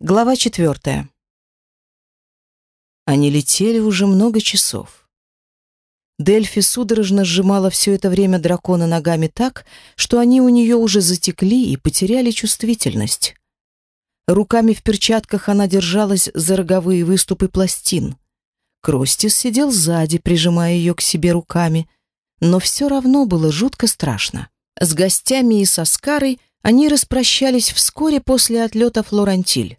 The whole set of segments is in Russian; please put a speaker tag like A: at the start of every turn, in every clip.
A: Глава четвертая. Они летели уже много часов. Дельфи судорожно сжимала все это время дракона ногами так, что они у нее уже затекли и потеряли чувствительность. Руками в перчатках она держалась за роговые выступы пластин. Кростис сидел сзади, прижимая ее к себе руками, но все равно было жутко страшно. С гостями и со Скарой они распрощались вскоре после отлета Флорантиль.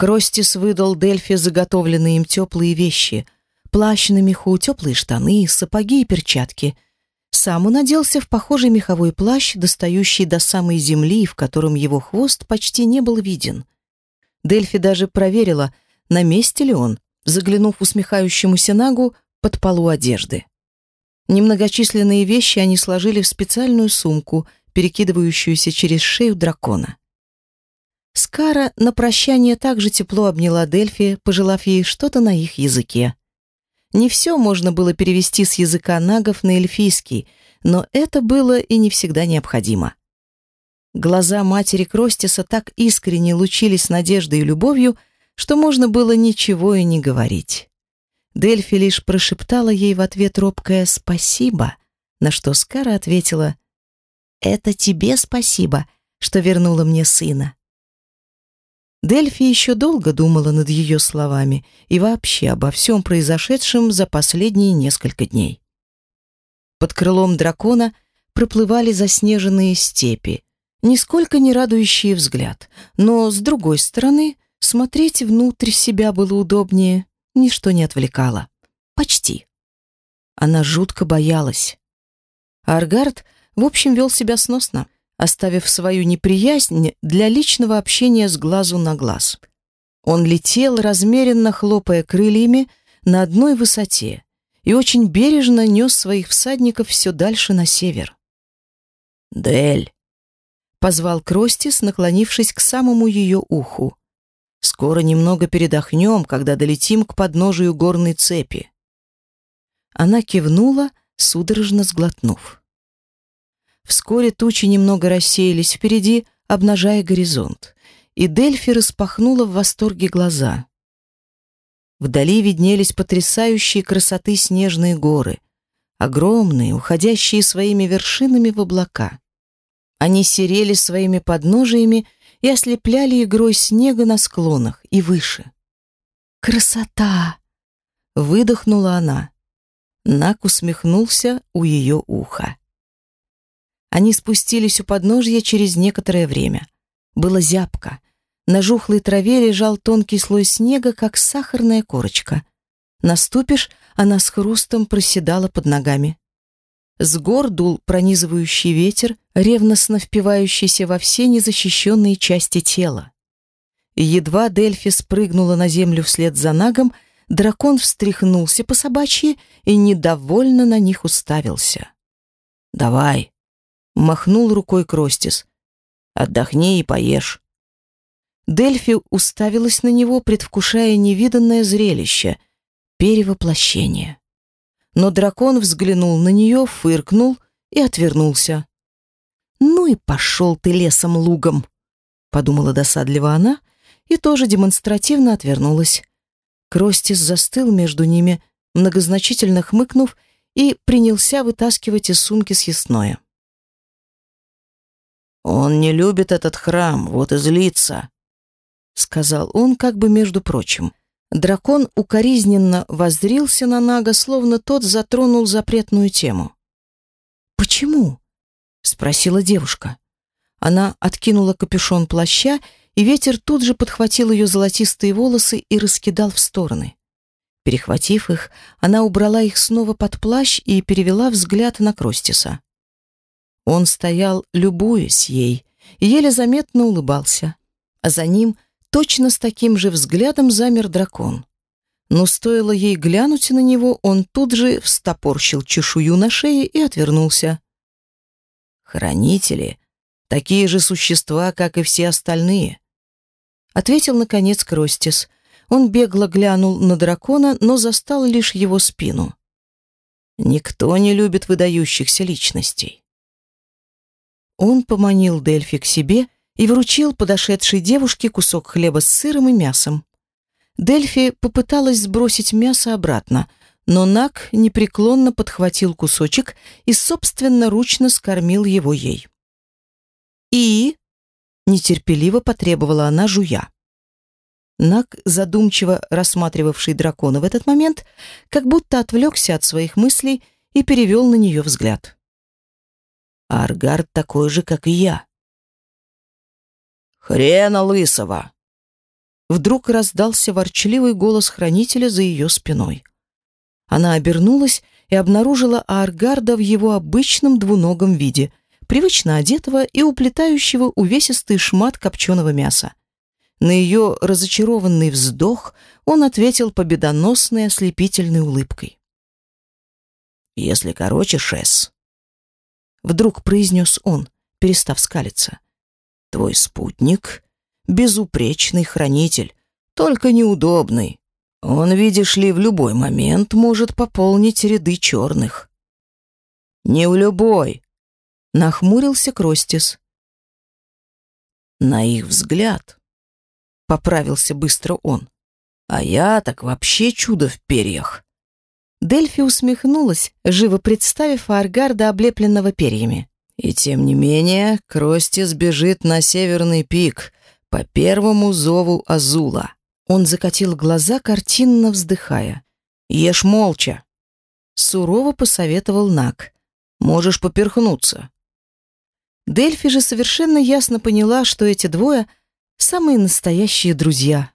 A: Кростис выдал Дельфи заготовленные им теплые вещи. Плащ на меху, теплые штаны, сапоги и перчатки. Сам он оделся в похожий меховой плащ, достающий до самой земли, в котором его хвост почти не был виден. Дельфи даже проверила, на месте ли он, заглянув усмехающемуся Нагу под полу одежды. Немногочисленные вещи они сложили в специальную сумку, перекидывающуюся через шею дракона. Скара на прощание также тепло обняла Дельфи, пожелав ей что-то на их языке. Не все можно было перевести с языка нагов на эльфийский, но это было и не всегда необходимо. Глаза матери Кростиса так искренне лучились надеждой и любовью, что можно было ничего и не говорить. Дельфи лишь прошептала ей в ответ робкое «спасибо», на что Скара ответила «Это тебе спасибо, что вернула мне сына». Дельфи еще долго думала над ее словами и вообще обо всем произошедшем за последние несколько дней. Под крылом дракона проплывали заснеженные степи, нисколько не радующие взгляд, но, с другой стороны, смотреть внутрь себя было удобнее, ничто не отвлекало. Почти. Она жутко боялась. Аргард, в общем, вел себя сносно — оставив свою неприязнь для личного общения с глазу на глаз. Он летел, размеренно хлопая крыльями, на одной высоте и очень бережно нес своих всадников все дальше на север. «Дель!» — позвал Кростис, наклонившись к самому ее уху. «Скоро немного передохнем, когда долетим к подножию горной цепи». Она кивнула, судорожно сглотнув. Вскоре тучи немного рассеялись впереди, обнажая горизонт, и Дельфи распахнула в восторге глаза. Вдали виднелись потрясающие красоты снежные горы, огромные, уходящие своими вершинами в облака. Они серели своими подножиями и ослепляли игрой снега на склонах и выше. «Красота!» — выдохнула она. Нак усмехнулся у ее уха. Они спустились у подножья через некоторое время. Было зябко. На жухлой траве лежал тонкий слой снега, как сахарная корочка. Наступишь, она с хрустом проседала под ногами. С гор дул пронизывающий ветер, ревностно впивающийся во все незащищенные части тела. Едва Дельфи спрыгнула на землю вслед за нагом, дракон встряхнулся по собачьи и недовольно на них уставился. «Давай, Махнул рукой Кростис. «Отдохни и поешь». Дельфи уставилась на него, предвкушая невиданное зрелище — перевоплощение. Но дракон взглянул на нее, фыркнул и отвернулся. «Ну и пошел ты лесом-лугом», — подумала досадливо она и тоже демонстративно отвернулась. Кростис застыл между ними, многозначительно хмыкнув, и принялся вытаскивать из сумки съестное. «Он не любит этот храм, вот и злится», — сказал он как бы между прочим. Дракон укоризненно воззрился на Нага, словно тот затронул запретную тему. «Почему?» — спросила девушка. Она откинула капюшон плаща, и ветер тут же подхватил ее золотистые волосы и раскидал в стороны. Перехватив их, она убрала их снова под плащ и перевела взгляд на Кростиса. Он стоял, любуясь ей, еле заметно улыбался. А за ним точно с таким же взглядом замер дракон. Но стоило ей глянуть на него, он тут же встопорщил чешую на шее и отвернулся. «Хранители — такие же существа, как и все остальные», — ответил, наконец, Кростис. Он бегло глянул на дракона, но застал лишь его спину. «Никто не любит выдающихся личностей». Он поманил Дельфи к себе и вручил подошедшей девушке кусок хлеба с сыром и мясом. Дельфи попыталась сбросить мясо обратно, но Нак непреклонно подхватил кусочек и собственноручно скормил его ей. «И?» — нетерпеливо потребовала она, жуя. Нак, задумчиво рассматривавший дракона в этот момент, как будто отвлекся от своих мыслей и перевел на нее взгляд. «Аргард такой же, как и я». «Хрена лысого!» Вдруг раздался ворчливый голос хранителя за ее спиной. Она обернулась и обнаружила Аргарда в его обычном двуногом виде, привычно одетого и уплетающего увесистый шмат копченого мяса. На ее разочарованный вздох он ответил победоносной ослепительной улыбкой. «Если короче, Шесс», — вдруг произнес он, перестав скалиться, — «твой спутник безупречный хранитель, только неудобный. Он, видишь ли, в любой момент может пополнить ряды черных. Не в любой, нахмурился Кростис. На их взгляд, поправился быстро он. А я так вообще чудо в перьях. Дельфи усмехнулась, живо представив Аргарда, облепленного перьями. И тем не менее, Кростис бежит на северный пик, по первому зову Азула. Он закатил глаза, картинно вздыхая. «Ешь молча!» Сурово посоветовал Нак. «Можешь поперхнуться». Дельфи же совершенно ясно поняла, что эти двое — самые настоящие друзья.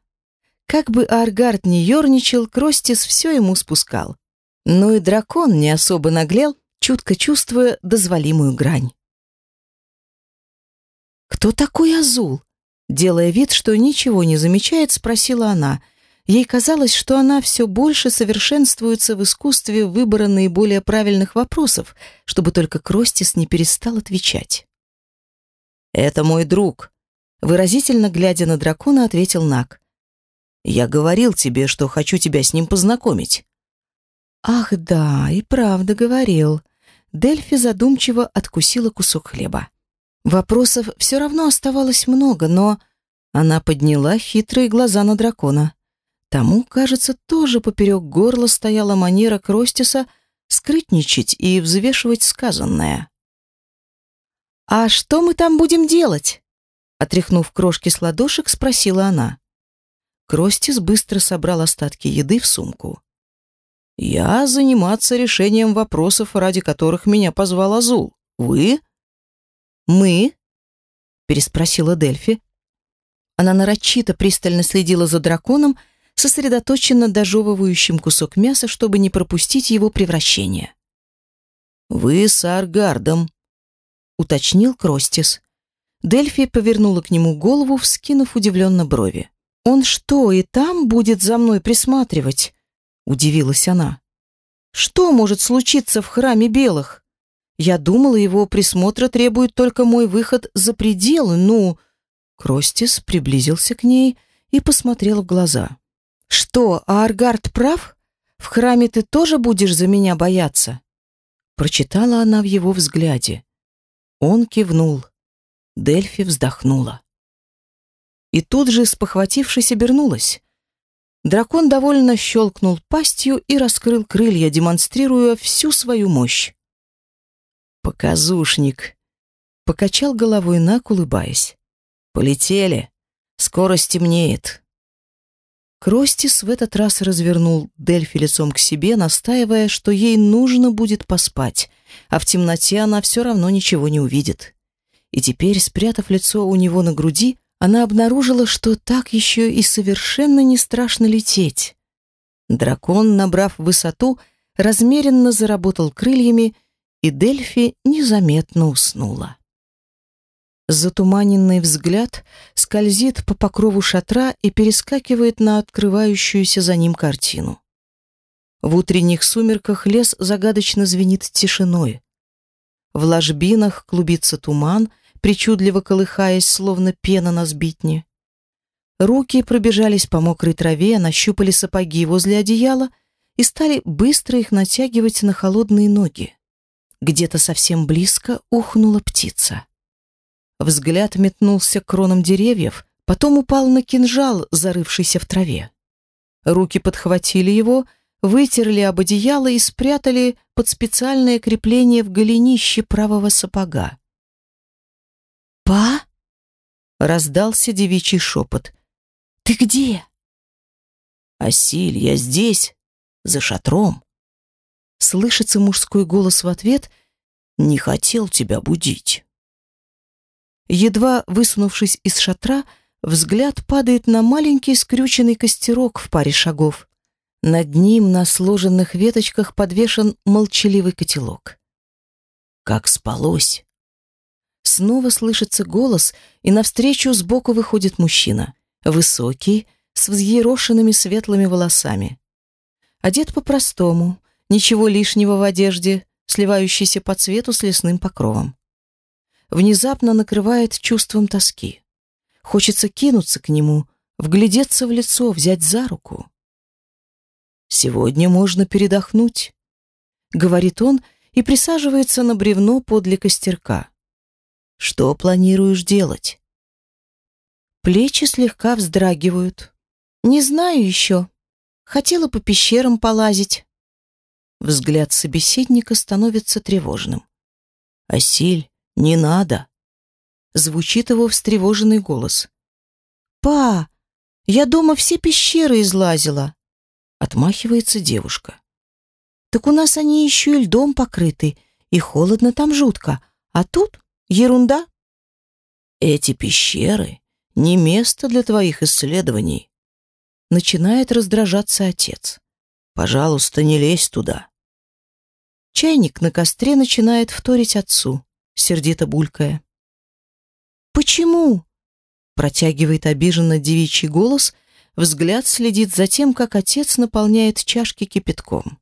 A: Как бы Аргард не ерничал, Кростис все ему спускал. Но и дракон не особо наглел, чутко чувствуя дозволимую грань. «Кто такой Азул?» Делая вид, что ничего не замечает, спросила она. Ей казалось, что она все больше совершенствуется в искусстве выбора наиболее правильных вопросов, чтобы только Кростис не перестал отвечать. «Это мой друг», — выразительно глядя на дракона, ответил Нак. «Я говорил тебе, что хочу тебя с ним познакомить». «Ах да, и правда говорил». Дельфи задумчиво откусила кусок хлеба. Вопросов все равно оставалось много, но она подняла хитрые глаза на дракона. Тому, кажется, тоже поперек горла стояла манера Кростиса скрытничать и взвешивать сказанное. «А что мы там будем делать?» Отряхнув крошки с ладошек, спросила она. Кростис быстро собрал остатки еды в сумку. «Я заниматься решением вопросов, ради которых меня позвал Азул. Вы «Мы?» — переспросила Дельфи. Она нарочито пристально следила за драконом, сосредоточенно дожевывающим кусок мяса, чтобы не пропустить его превращение. «Вы с Аргардом», — уточнил Кростис. Дельфи повернула к нему голову, вскинув удивленно брови. «Он что, и там будет за мной присматривать?» — удивилась она. «Что может случиться в храме белых?» Я думала, его присмотра требует только мой выход за пределы, ну...» Кростис приблизился к ней и посмотрел в глаза. «Что, а Аргард прав? В храме ты тоже будешь за меня бояться?» Прочитала она в его взгляде. Он кивнул. Дельфи вздохнула. И тут же, спохватившись, обернулась. Дракон довольно щелкнул пастью и раскрыл крылья, демонстрируя всю свою мощь. «Показушник!» Покачал головой Нак, улыбаясь. «Полетели! Скоро стемнеет!» Кростис в этот раз развернул Дельфи лицом к себе, настаивая, что ей нужно будет поспать, а в темноте она все равно ничего не увидит. И теперь, спрятав лицо у него на груди, она обнаружила, что так еще и совершенно не страшно лететь. Дракон, набрав высоту, размеренно заработал крыльями и Дельфи незаметно уснула. Затуманенный взгляд скользит по покрову шатра и перескакивает на открывающуюся за ним картину. В утренних сумерках лес загадочно звенит тишиной. В ложбинах клубится туман, причудливо колыхаясь, словно пена на сбитне. Руки пробежались по мокрой траве, нащупали сапоги возле одеяла и стали быстро их натягивать на холодные ноги. Где-то совсем близко ухнула птица. Взгляд метнулся к кронам деревьев, потом упал на кинжал, зарывшийся в траве. Руки подхватили его, вытерли об одеяло и спрятали под специальное крепление в голенище правого сапога.
B: «Па?»
A: — раздался девичий шепот.
B: «Ты где?»
A: «Асиль, я здесь, за шатром». Слышится мужской голос в ответ «Не хотел тебя будить». Едва высунувшись из шатра, взгляд падает на маленький скрюченный костерок в паре шагов. Над ним на сложенных веточках подвешен молчаливый котелок. Как спалось. Снова слышится голос, и навстречу сбоку выходит мужчина. Высокий, с взъерошенными светлыми волосами. Одет по-простому, ничего лишнего в одежде, сливающейся по цвету с лесным покровом. Внезапно накрывает чувством тоски. Хочется кинуться к нему, вглядеться в лицо, взять за руку. «Сегодня можно передохнуть», — говорит он и присаживается на бревно подле костерка. «Что планируешь делать?» Плечи слегка вздрагивают. «Не знаю еще. Хотела по пещерам полазить». Взгляд собеседника становится тревожным. «Асиль, не надо!» Звучит его встревоженный голос. «Па, я дома все пещеры излазила!» Отмахивается девушка. Так у нас они еще и льдом покрыты, и холодно там жутко, а тут ерунда. Эти пещеры не место для твоих исследований. Начинает раздражаться отец. Пожалуйста, не лезь туда. Чайник на костре начинает вторить отцу, сердито булькая. «Почему?» протягивает обиженно девичий голос Взгляд следит за тем, как отец наполняет чашки кипятком.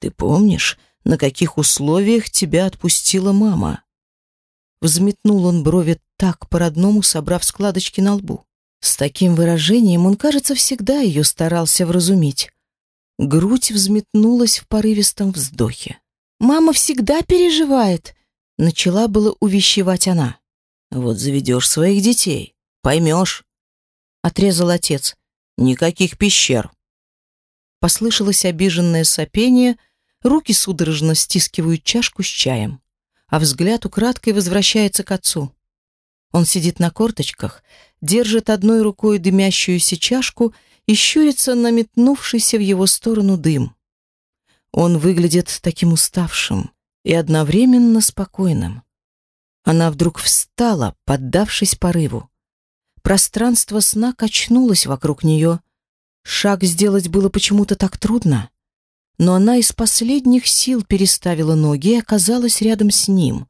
A: «Ты помнишь, на каких условиях тебя отпустила мама?» Взметнул он брови так по-родному, собрав складочки на лбу. С таким выражением он, кажется, всегда ее старался вразумить. Грудь взметнулась в порывистом вздохе. «Мама всегда переживает», — начала было увещевать она. «Вот заведешь своих детей, поймешь, отрезал отец. Никаких пещер. Послышалось обиженное сопение, руки судорожно стискивают чашку с чаем, а взгляд украдкой возвращается к отцу. Он сидит на корточках, держит одной рукой дымящуюся чашку и щурится на метнувшийся в его сторону дым. Он выглядит таким уставшим и одновременно спокойным. Она вдруг встала, поддавшись порыву. Пространство сна качнулось вокруг нее. Шаг сделать было почему-то так трудно. Но она из последних сил переставила ноги и оказалась рядом с ним.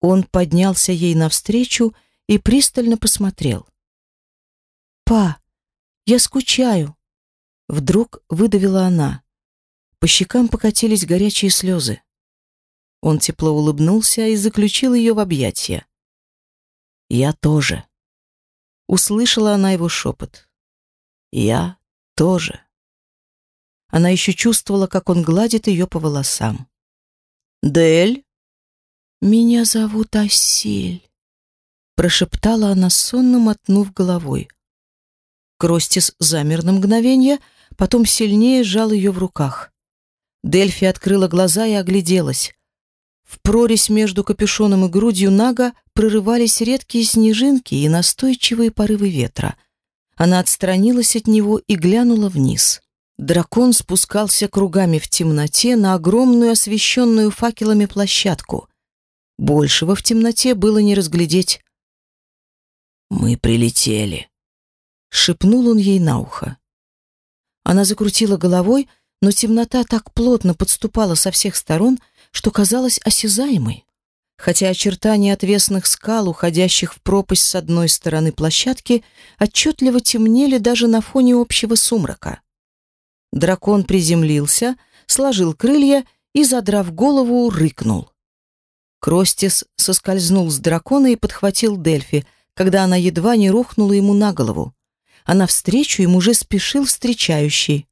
A: Он поднялся ей навстречу и пристально посмотрел. «Па, я скучаю!» Вдруг выдавила она. По щекам покатились горячие слезы. Он тепло улыбнулся и заключил ее в объятия. «Я тоже». Услышала она его шепот. «Я тоже». Она еще чувствовала, как он гладит ее по волосам. «Дель?» «Меня зовут Асиль», — прошептала она, сонно мотнув головой. Кростис замер на мгновение, потом сильнее сжал ее в руках. Дельфи открыла глаза и огляделась. В прорезь между капюшоном и грудью Нага прорывались редкие снежинки и настойчивые порывы ветра. Она отстранилась от него и глянула вниз. Дракон спускался кругами в темноте на огромную освещенную факелами площадку. Большего в темноте было не разглядеть. «Мы прилетели», — шепнул он ей на ухо. Она закрутила головой, но темнота так плотно подступала со всех сторон, что казалась осязаемой. Хотя очертания отвесных скал, уходящих в пропасть с одной стороны площадки, отчетливо темнели даже на фоне общего сумрака. Дракон приземлился, сложил крылья и, задрав голову, рыкнул. Кростис соскользнул с дракона и подхватил Дельфи, когда она едва не рухнула ему на голову. А навстречу им уже спешил встречающий.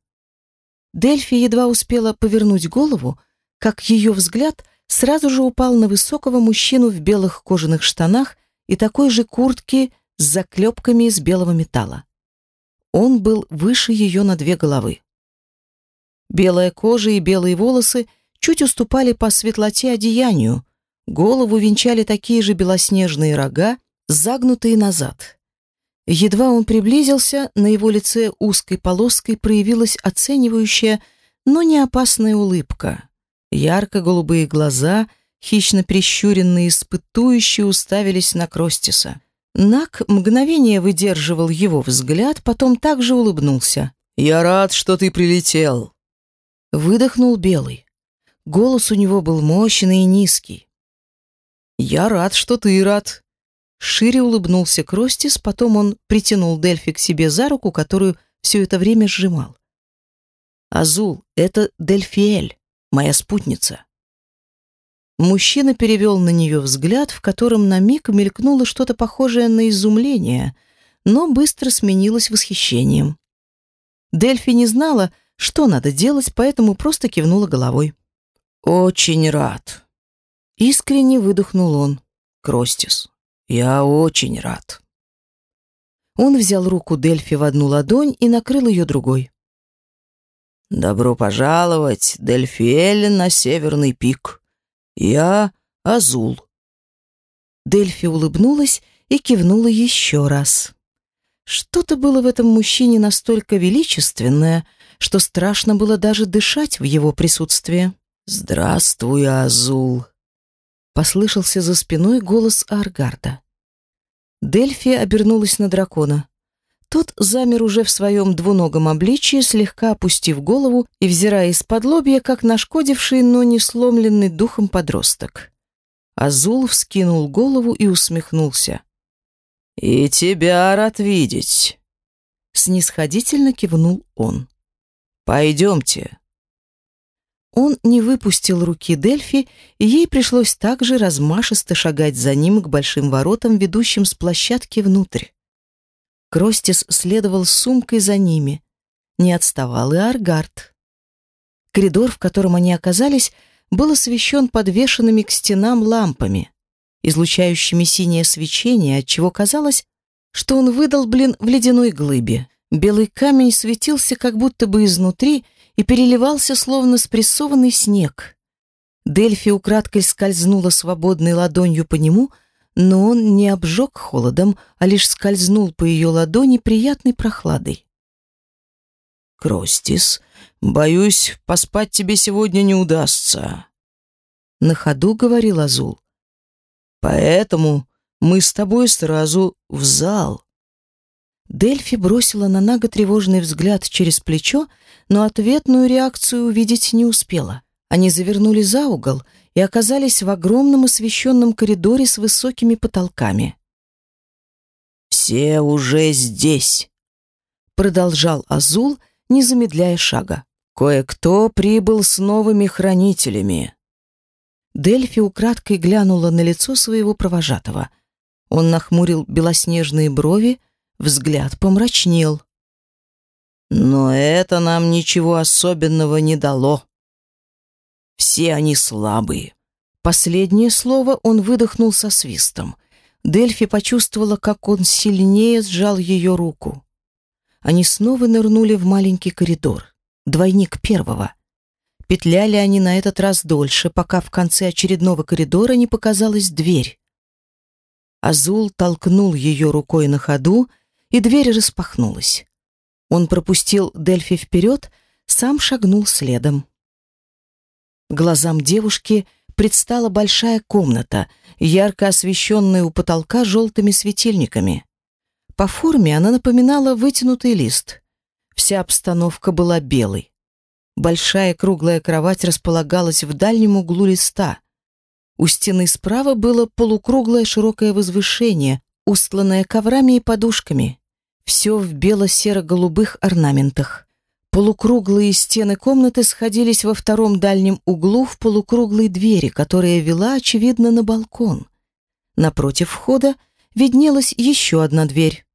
A: Дельфи едва успела повернуть голову, как ее взгляд сразу же упал на высокого мужчину в белых кожаных штанах и такой же куртке с заклепками из белого металла. Он был выше ее на две головы. Белая кожа и белые волосы чуть уступали по светлоте одеянию, голову венчали такие же белоснежные рога, загнутые назад. Едва он приблизился, на его лице узкой полоской проявилась оценивающая, но не опасная улыбка. Ярко-голубые глаза, хищно прищуренные, испытующие, уставились на Кростиса. Нак мгновение выдерживал его взгляд, потом также улыбнулся.
C: «Я рад, что ты прилетел», —
A: выдохнул Белый. Голос у него был мощный и низкий. «Я рад, что ты рад», Шире улыбнулся Кростис, потом он притянул Дельфи к себе за руку, которую все это время сжимал. «Азул, это Дельфиэль, моя спутница». Мужчина перевел на нее взгляд, в котором на миг мелькнуло что-то похожее на изумление, но быстро сменилось восхищением. Дельфи не знала, что надо делать, поэтому просто кивнула головой.
C: «Очень рад», — искренне выдохнул он, Кростис. «Я очень рад».
A: Он взял руку Дельфи в одну ладонь и накрыл ее другой.
C: «Добро пожаловать, Дельфиэль, на северный пик. Я Азул».
A: Дельфи улыбнулась и кивнула еще раз. Что-то было в этом мужчине настолько величественное, что страшно было даже дышать в его присутствии.
C: «Здравствуй, Азул»,
A: Послышался за спиной голос Аргарда. Дельфи обернулась на дракона. Тот замер уже в своем двуногом обличии, слегка опустив голову и взирая из-под лобья, как нашкодивший, но не сломленный духом подросток. Азул вскинул голову и усмехнулся.
C: «И тебя рад видеть!»
A: Снисходительно кивнул он.
C: «Пойдемте,
A: он не выпустил руки Дельфи, и ей пришлось также размашисто шагать за ним к большим воротам, ведущим с площадки внутрь. Кростис следовал сумкой за ними. Не отставал и Аргард. Коридор, в котором они оказались, был освещен подвешенными к стенам лампами, излучающими синее свечение, отчего казалось, что он выдал, блин, в ледяной глыбе. Белый камень светился как будто бы изнутри, и переливался, словно спрессованный снег. Дельфи украдкой скользнула свободной ладонью по нему, но он не обжег холодом, а лишь скользнул по ее ладони приятной прохладой.
C: «Кростис, боюсь, поспать тебе сегодня не удастся», — на ходу говорил Азул. «Поэтому мы с тобой сразу в зал».
A: Дельфи бросила на Нага тревожный взгляд через плечо, но ответную реакцию увидеть не успела. Они завернули за угол и оказались в огромном освещенном коридоре с высокими потолками.
C: «Все уже здесь», — продолжал Азул, не замедляя шага. «Кое-кто прибыл с новыми хранителями».
A: Дельфи украдкой глянула на лицо своего провожатого. Он нахмурил белоснежные брови, взгляд помрачнел.
C: Но это нам ничего особенного не дало. Все они слабые.
A: Последнее слово он выдохнул со свистом. Дельфи почувствовала, как он сильнее сжал ее руку. Они снова нырнули в маленький коридор, двойник первого. Петляли они на этот раз дольше, пока в конце очередного коридора не показалась дверь. Азул толкнул ее рукой на ходу, и дверь распахнулась. Он пропустил Дельфи вперед, сам шагнул следом. Глазам девушки предстала большая комната, ярко освещенная у потолка желтыми светильниками. По форме она напоминала вытянутый лист. Вся обстановка была белой. Большая круглая кровать располагалась в дальнем углу листа. У стены справа было полукруглое широкое возвышение, устланное коврами и подушками все в бело-серо-голубых орнаментах. Полукруглые стены комнаты сходились во втором дальнем углу в полукруглой двери, которая вела, очевидно, на балкон. Напротив входа виднелась еще одна дверь.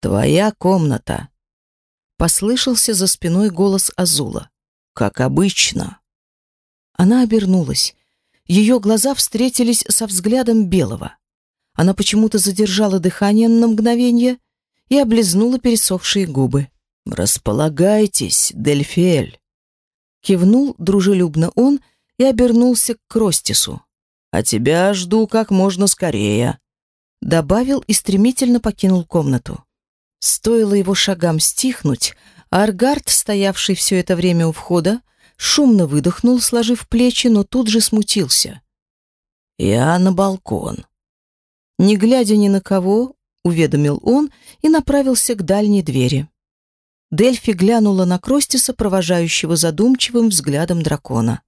C: «Твоя комната», — послышался за спиной голос Азула. «Как обычно».
A: Она обернулась. Ее глаза встретились со взглядом белого. Она почему-то задержала дыхание на мгновение и облизнула пересохшие губы.
C: «Располагайтесь, Дельфель!»
A: Кивнул дружелюбно он и обернулся к Кростису.
C: «А тебя жду как можно скорее», —
A: добавил и стремительно покинул комнату. Стоило его шагам стихнуть, а Аргард, стоявший все это время у входа, шумно выдохнул, сложив плечи, но тут же смутился.
C: «Я на балкон».
A: Не глядя ни на кого, уведомил он и направился к дальней двери. Дельфи глянула на Кростиса, провожающего задумчивым взглядом дракона.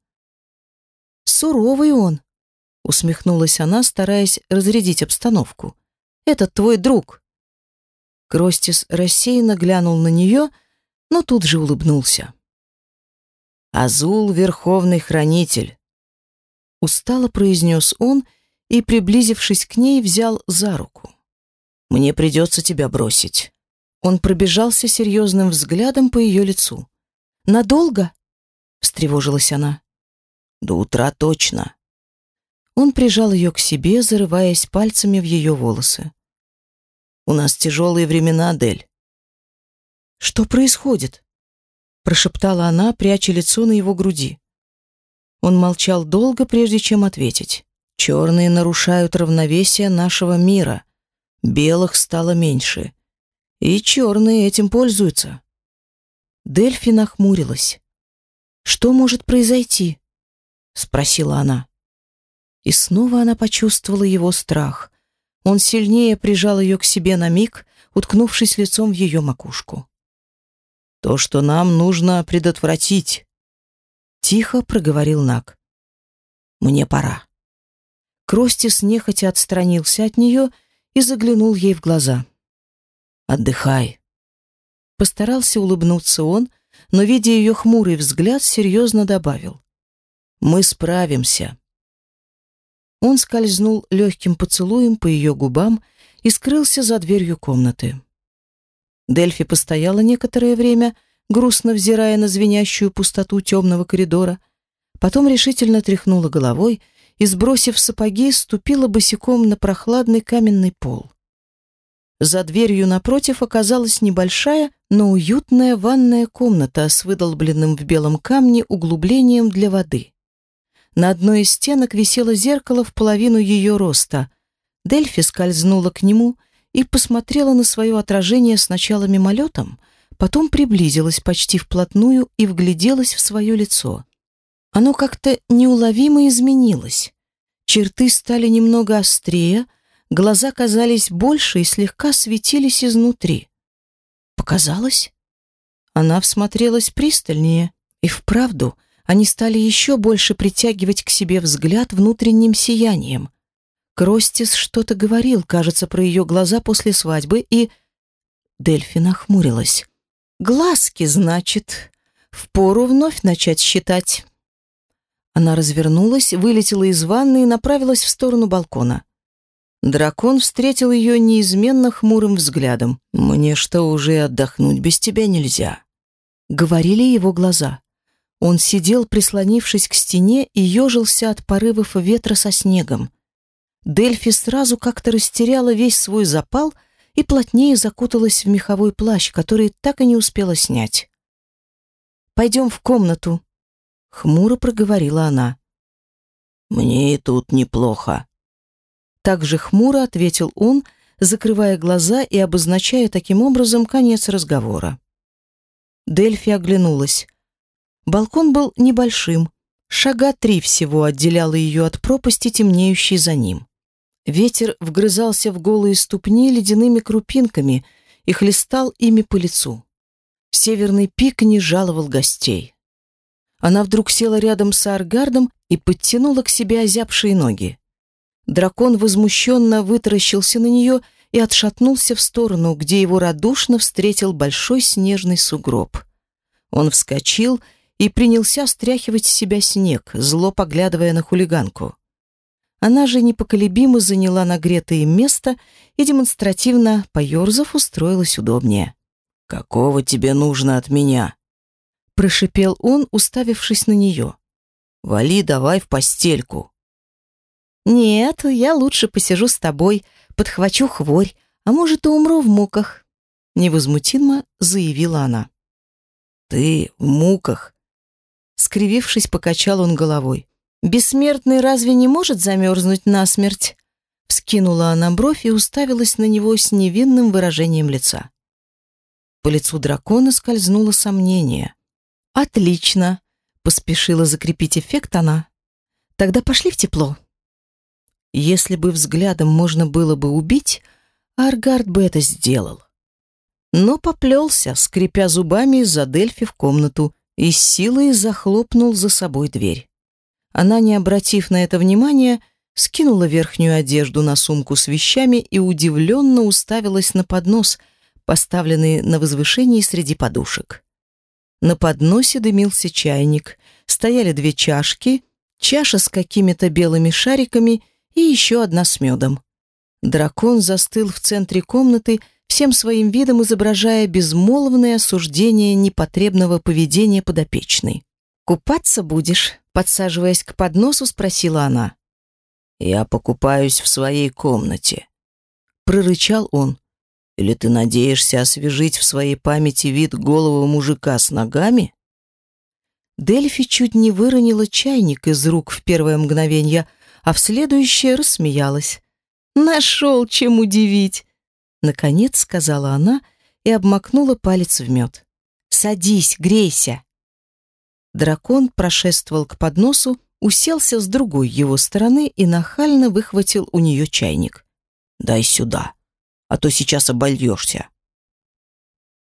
A: «Суровый он», — усмехнулась она, стараясь разрядить обстановку. «Это твой друг». Кростис рассеянно глянул на нее, но тут же улыбнулся.
C: «Азул — верховный хранитель», — устало произнес он и, приблизившись к ней, взял за руку. «Мне придется тебя бросить».
A: Он пробежался серьезным взглядом по ее лицу. «Надолго?» — встревожилась она.
C: «До утра точно».
A: Он прижал ее к себе, зарываясь пальцами в ее волосы.
C: «У нас тяжелые времена, Дель».
A: «Что происходит?» — прошептала она, пряча лицо на его груди. Он молчал долго, прежде чем ответить. «Черные нарушают равновесие нашего мира. Белых стало меньше. И черные этим пользуются». Дельфи нахмурилась. «Что может произойти?» — спросила она. И снова она почувствовала его страх. Он сильнее прижал ее к себе на миг, уткнувшись лицом в ее макушку.
C: «То, что нам нужно предотвратить», —
A: тихо проговорил Нак.
C: «Мне пора».
A: Кростис нехотя отстранился от нее и заглянул ей в глаза.
C: «Отдыхай».
A: Постарался улыбнуться он, но, видя ее хмурый взгляд, серьезно добавил. «Мы справимся». Он скользнул легким поцелуем по ее губам и скрылся за дверью комнаты. Дельфи постояла некоторое время, грустно взирая на звенящую пустоту темного коридора, потом решительно тряхнула головой и, сбросив сапоги, ступила босиком на прохладный каменный пол. За дверью напротив оказалась небольшая, но уютная ванная комната с выдолбленным в белом камне углублением для воды. На одной из стенок висело зеркало в половину ее роста. Дельфи скользнула к нему и посмотрела на свое отражение сначала мимолетом, потом приблизилась почти вплотную и вгляделась в свое лицо. Оно как-то неуловимо изменилось. Черты стали немного острее, глаза казались больше и слегка светились изнутри. Показалось? Она всмотрелась пристальнее, и вправду — они стали еще больше притягивать к себе взгляд внутренним сиянием. Кростис что-то говорил, кажется, про ее глаза после свадьбы, и... Дельфи нахмурилась. «Глазки, значит. Впору вновь начать считать». Она развернулась, вылетела из ванны и направилась в сторону балкона. Дракон встретил ее неизменно хмурым взглядом.
C: «Мне что, уже отдохнуть без тебя нельзя?»
A: Говорили его глаза. Он сидел, прислонившись к стене, и ежился от порывов ветра со снегом. Дельфи сразу как-то растеряла весь свой запал и плотнее закуталась в меховой плащ, который так и не успела снять. «Пойдем в комнату», — хмуро проговорила она.
C: «Мне и тут неплохо».
A: Так же хмуро ответил он, закрывая глаза и обозначая таким образом конец разговора. Дельфи оглянулась. Балкон был небольшим, шага три всего отделяло ее от пропасти, темнеющей за ним. Ветер вгрызался в голые ступни ледяными крупинками и хлестал ими по лицу. Северный пик не жаловал гостей. Она вдруг села рядом с Аргардом и подтянула к себе озябшие ноги. Дракон возмущенно вытаращился на нее и отшатнулся в сторону, где его радушно встретил большой снежный сугроб. Он вскочил и принялся стряхивать с себя снег, зло поглядывая на хулиганку. Она же непоколебимо заняла нагретое место и демонстративно, поерзав, устроилась удобнее.
C: «Какого тебе нужно от меня?»
A: Прошипел он, уставившись на нее.
C: Вали давай в постельку.
A: Нет, я лучше посижу с тобой, подхвачу хворь, а может и умру в муках, невозмутимо заявила она.
C: Ты в муках?
A: Скривившись, покачал он головой. Бессмертный разве не может замерзнуть насмерть? Вскинула она бровь и уставилась на него с невинным выражением лица. По лицу дракона скользнуло сомнение. «Отлично!» — поспешила закрепить эффект она. «Тогда пошли в тепло». Если бы взглядом можно было бы убить, Аргард бы это сделал. Но поплелся, скрипя зубами из-за Дельфи в комнату, и с силой захлопнул за собой дверь. Она, не обратив на это внимания, скинула верхнюю одежду на сумку с вещами и удивленно уставилась на поднос, поставленный на возвышении среди подушек. На подносе дымился чайник, стояли две чашки, чаша с какими-то белыми шариками и еще одна с медом. Дракон застыл в центре комнаты, всем своим видом изображая безмолвное осуждение непотребного поведения подопечной. «Купаться будешь?» — подсаживаясь к подносу, спросила она.
C: «Я покупаюсь в своей комнате», — прорычал он. «Или ты надеешься освежить в своей памяти вид голого мужика с ногами?»
A: Дельфи чуть не выронила чайник из рук в первое мгновение, а в следующее рассмеялась. «Нашел, чем удивить!» Наконец сказала она и обмакнула палец в мед. «Садись, грейся!» Дракон прошествовал к подносу, уселся с другой его стороны и нахально выхватил у нее чайник.
C: «Дай сюда, а то сейчас обольешься».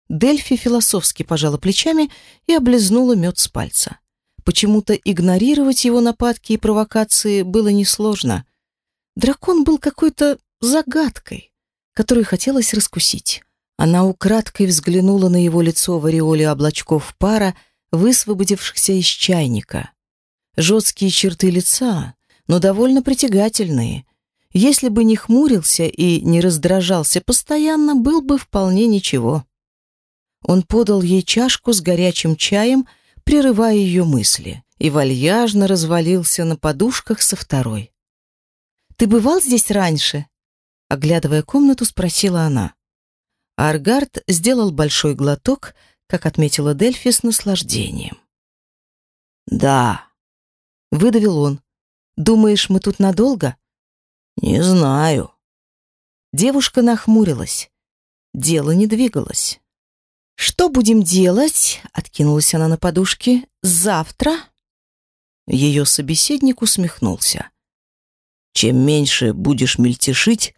A: Дельфи философски пожала плечами и облизнула мед с пальца. Почему-то игнорировать его нападки и провокации было несложно. Дракон был какой-то загадкой, которую хотелось раскусить. Она украдкой взглянула на его лицо в ореоле облачков пара, высвободившихся из чайника. Жесткие черты лица, но довольно притягательные. Если бы не хмурился и не раздражался постоянно, был бы вполне ничего. Он подал ей чашку с горячим чаем, прерывая ее мысли, и вальяжно развалился на подушках со второй. «Ты бывал здесь раньше?» Оглядывая комнату, спросила она. Аргард сделал большой глоток, как отметила Дельфи с наслаждением.
C: «Да»,
A: Выдавил он. «Думаешь, мы тут надолго?»
C: «Не знаю».
A: Девушка нахмурилась. Дело не двигалось. «Что будем делать?» — откинулась она на подушке. «Завтра?» Ее собеседник усмехнулся.
C: «Чем меньше будешь мельтешить,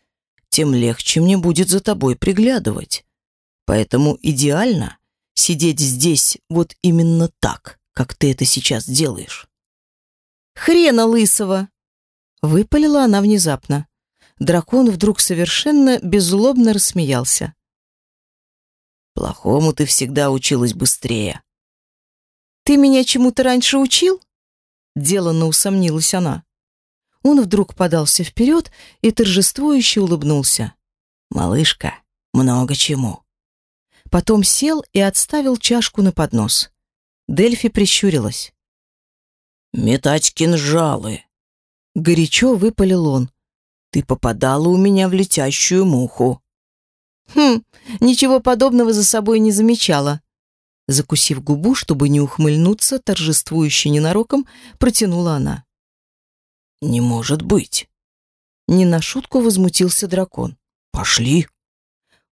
C: тем легче мне будет за тобой приглядывать. Поэтому идеально сидеть здесь вот именно так, как ты это сейчас делаешь».
A: Хрена лысого!» Выпалила она внезапно. Дракон вдруг совершенно беззлобно рассмеялся.
C: «Плохому ты всегда училась быстрее».
A: «Ты меня чему-то раньше учил?» Деланно усомнилась она. Он вдруг подался вперед и торжествующе улыбнулся.
C: «Малышка, много чему».
A: Потом сел и отставил чашку на поднос. Дельфи прищурилась.
C: «Метать кинжалы!»
A: Горячо выпалил он.
C: «Ты попадала у меня в летящую муху!»
A: «Хм, ничего подобного за собой не замечала!» Закусив губу, чтобы не ухмыльнуться, торжествующе ненароком, протянула она.
C: «Не может быть!»
A: Не на шутку возмутился дракон.
C: «Пошли!»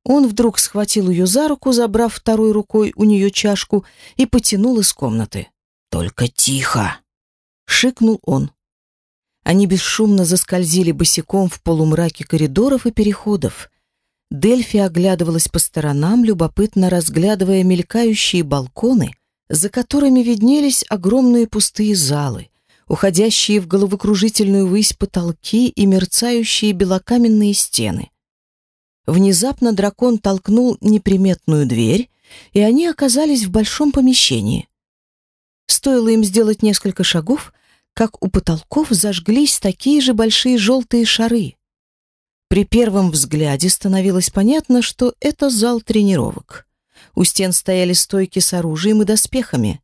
A: Он вдруг схватил ее за руку, забрав второй рукой у нее чашку, и потянул из комнаты.
C: «Только тихо!»
A: шикнул он. Они бесшумно заскользили босиком в полумраке коридоров и переходов. Дельфи оглядывалась по сторонам, любопытно разглядывая мелькающие балконы, за которыми виднелись огромные пустые залы, уходящие в головокружительную высь потолки и мерцающие белокаменные стены. Внезапно дракон толкнул неприметную дверь, и они оказались в большом помещении. Стоило им сделать несколько шагов, как у потолков зажглись такие же большие желтые шары. При первом взгляде становилось понятно, что это зал тренировок. У стен стояли стойки с оружием и доспехами.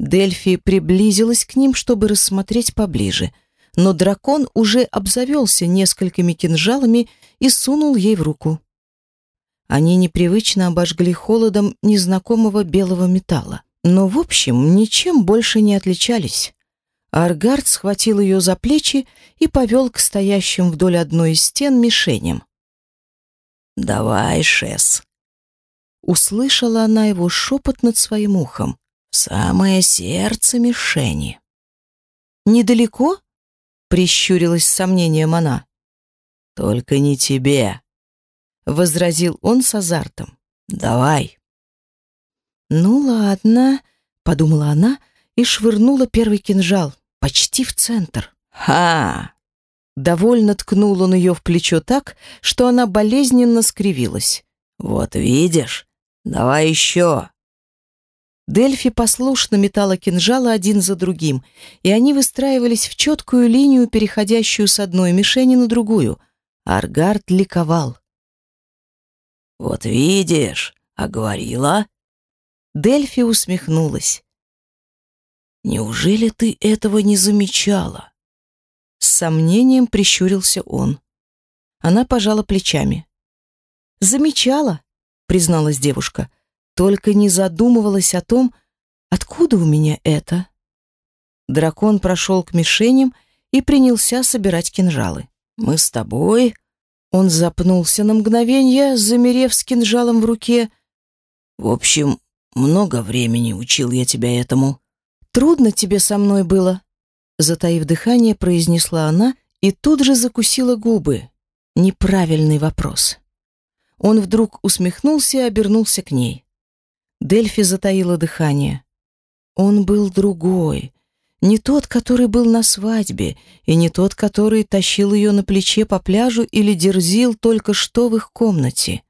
A: Дельфи приблизилась к ним, чтобы рассмотреть поближе, но дракон уже обзавелся несколькими кинжалами и сунул ей в руку. Они непривычно обожгли холодом незнакомого белого металла, но, в общем, ничем больше не отличались. Аргард схватил ее за плечи и повел к стоящим вдоль одной из стен мишеням.
C: «Давай, Шес!»
A: Услышала она его шепот над своим ухом.
C: «В самое сердце мишени!»
A: «Недалеко?» — прищурилась с сомнением она.
C: «Только не тебе!»
A: — возразил он с азартом.
C: «Давай!»
A: «Ну ладно», — подумала она и швырнула первый кинжал почти в центр.
C: «Ха!»
A: Довольно ткнул он ее в плечо так, что она болезненно скривилась.
C: «Вот видишь? Давай еще!»
A: Дельфи послушно метала кинжалы один за другим, и они выстраивались в четкую линию, переходящую с одной мишени на другую. Аргард ликовал.
C: «Вот видишь, а говорила?»
A: Дельфи усмехнулась.
C: Неужели ты этого не замечала?
A: С сомнением прищурился он. Она пожала плечами. Замечала, призналась девушка, только не задумывалась о том, откуда у меня это. Дракон прошел к мишеням и принялся собирать кинжалы.
C: Мы с тобой
A: он запнулся на мгновение, замерев с кинжалом в руке.
C: В общем, много времени учил я тебя этому.
A: Трудно тебе со мной было, затаив дыхание, произнесла она и тут же закусила губы. Неправильный вопрос. Он вдруг усмехнулся и обернулся к ней. Дельфи затаила дыхание. Он был другой, не тот, который был на свадьбе, и не тот, который тащил ее на плече по пляжу или дерзил только что в их комнате.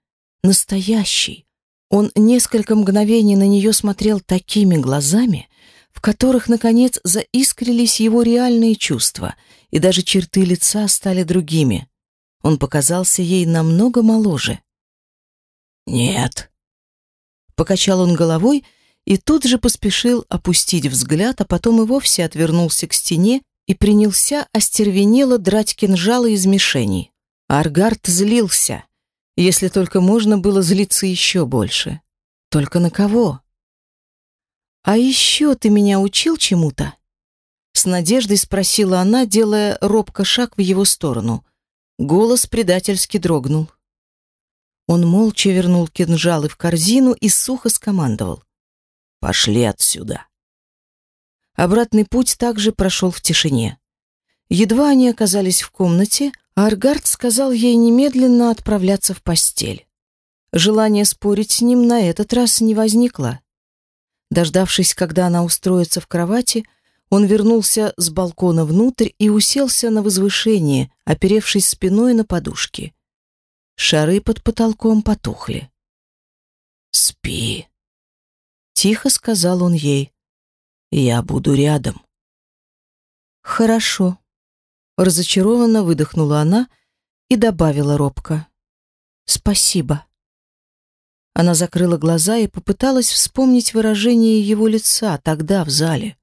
A: Настоящий. Он несколько мгновений на нее смотрел такими глазами, в которых, наконец, заискрились его реальные чувства, и даже черты лица стали другими. Он показался ей намного моложе.
C: «Нет», —
A: покачал он головой и тут же поспешил опустить взгляд, а потом и вовсе отвернулся к стене и принялся остервенело драть кинжалы из мишеней. Аргард злился, если только можно было злиться еще больше. Только на кого? «А еще ты меня учил чему-то?» С надеждой спросила она, делая робко шаг в его сторону. Голос предательски дрогнул. Он молча вернул кинжалы в корзину и сухо скомандовал.
C: «Пошли отсюда!»
A: Обратный путь также прошел в тишине. Едва они оказались в комнате, Аргард сказал ей немедленно отправляться в постель. Желание спорить с ним на этот раз не возникло. Дождавшись, когда она устроится в кровати, он вернулся с балкона внутрь и уселся на возвышение, оперевшись спиной на подушки. Шары под потолком потухли.
C: «Спи», —
A: тихо сказал он ей.
C: «Я буду рядом».
A: «Хорошо», — разочарованно выдохнула она и добавила робко. «Спасибо». Она закрыла глаза и попыталась вспомнить выражение его лица тогда в зале.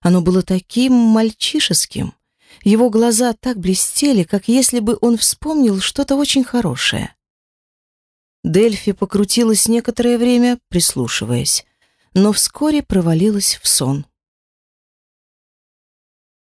A: Оно было таким мальчишеским. Его глаза так блестели, как если бы он вспомнил что-то очень хорошее. Дельфи покрутилась некоторое время, прислушиваясь, но вскоре провалилась в сон.